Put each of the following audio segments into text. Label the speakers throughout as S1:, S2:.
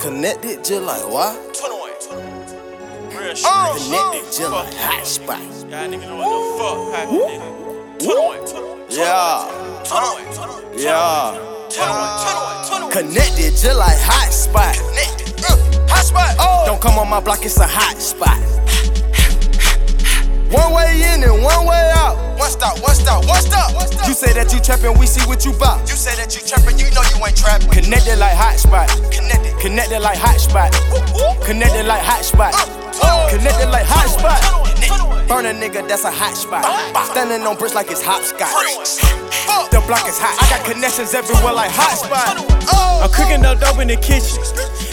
S1: Connected just like what?
S2: 21. Real shit.
S1: Uh, Connected just like hot spot.
S2: Y'all niggas know what the fuck happened, nigga. 21.
S1: Yeah,
S2: 21. 21.
S1: yeah.
S2: 21. 21.
S1: Connected just like hot spot.
S2: Uh, Hot spot.
S1: Oh. Don't come on my block, it's a hot spot. One way in and one way out.
S2: One stop, one stop, one stop.
S1: You say that you trappin', we see what you bout.
S2: You say that you trappin', you know you ain't.
S1: Connected like hot spot.
S2: Connected.
S1: Connected like hot spot. Connected like hot spot. Connected like hot spot. Burn a nigga, that's a hot spot. Standing on bricks like it's hopscotch. The block is hot. I got connections everywhere like hot spot.
S2: Oh.
S3: I'm cooking up dope in the kitchen.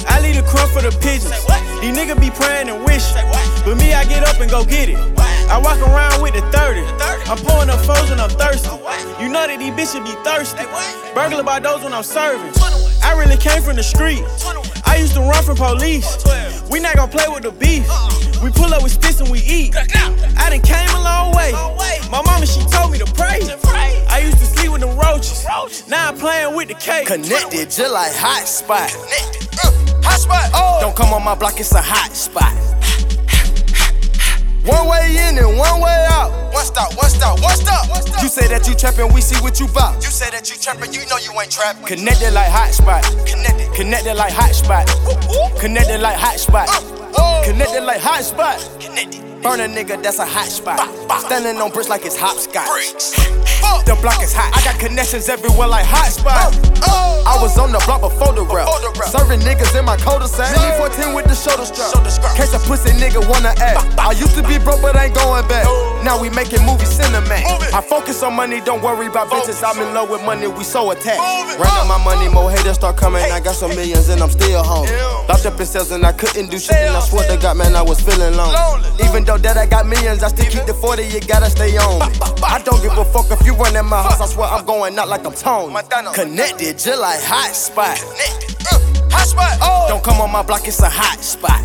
S3: I leave the crumb for the pigeons. These niggas be praying and wishing. But me, I get up and go get it. I walk around with the 30. I'm pouring up foes when I'm thirsty. You know that these bitches be thirsty. Burglar by those when I'm serving. I really came from the street. I used to run from police. We not gonna play with the beef. We pull up with sticks and we eat. I done came a long way. My mama, she told me to pray. I used to sleep with the roaches. Now I'm playing with the cake.
S1: Connected just like hot spot.
S2: Hot spot.
S1: Oh. Don't come on my block, it's a hot spot. One way in and one way out.
S2: One stop, one stop, one stop.
S1: You say that you trappin', we see what you bout.
S2: You say that you trappin', you know you ain't trappin'.
S1: Connected like hot spot.
S2: Connected.
S1: Connected like hot spot. Connected like hot spot. Uh, uh. Connected like hot spot.
S2: Connected.
S1: Burn a nigga, that's a hot spot. Standing on bricks like it's hopscotch. The block is hot. I got connections everywhere like hot spot.
S2: Oh.
S1: I was on the block before the rap. Serving niggas in my cul-de-sac. Mini 14 with shoulder strap. Case a pussy nigga wanna act. I used to be broke, but I ain't going back. Now we making movie cinematic. I focus on money, don't worry about bitches. I'm in love with money, we so attached.
S2: Move it.
S1: Run up my money, more haters start coming. I got some millions and I'm still home. Locked up in cells and I couldn't do shit. And I swear to God, man, I was feeling lonely.
S2: Lonely.
S1: Even though that I got millions, I still keep the 40, you gotta stay on me. I don't give a fuck if you run in my house, I swear I'm going out like I'm Tony. Connected, just like hot spot.
S2: Uh, Hot spot.
S1: Oh. Don't come on my block, it's a hot spot.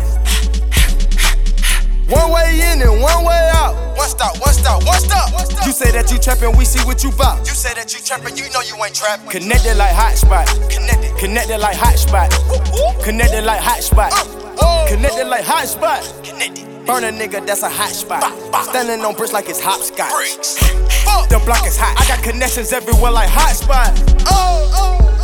S1: One way in and one way out.
S2: One stop, one stop, one stop.
S1: You say that you trappin', we see what you bout.
S2: You say that you trappin', you know you ain't trappin'.
S1: Connected like hot spot.
S2: Connected.
S1: Connected like hot spot. Connected like hot spot.
S2: Oh.
S1: Connected like hot spot.
S2: Connected.
S1: Burn a nigga, that's a hot spot. Standing on bricks like it's hopscotch. The block is hot. I got connections everywhere like hot spot.
S2: Oh, oh.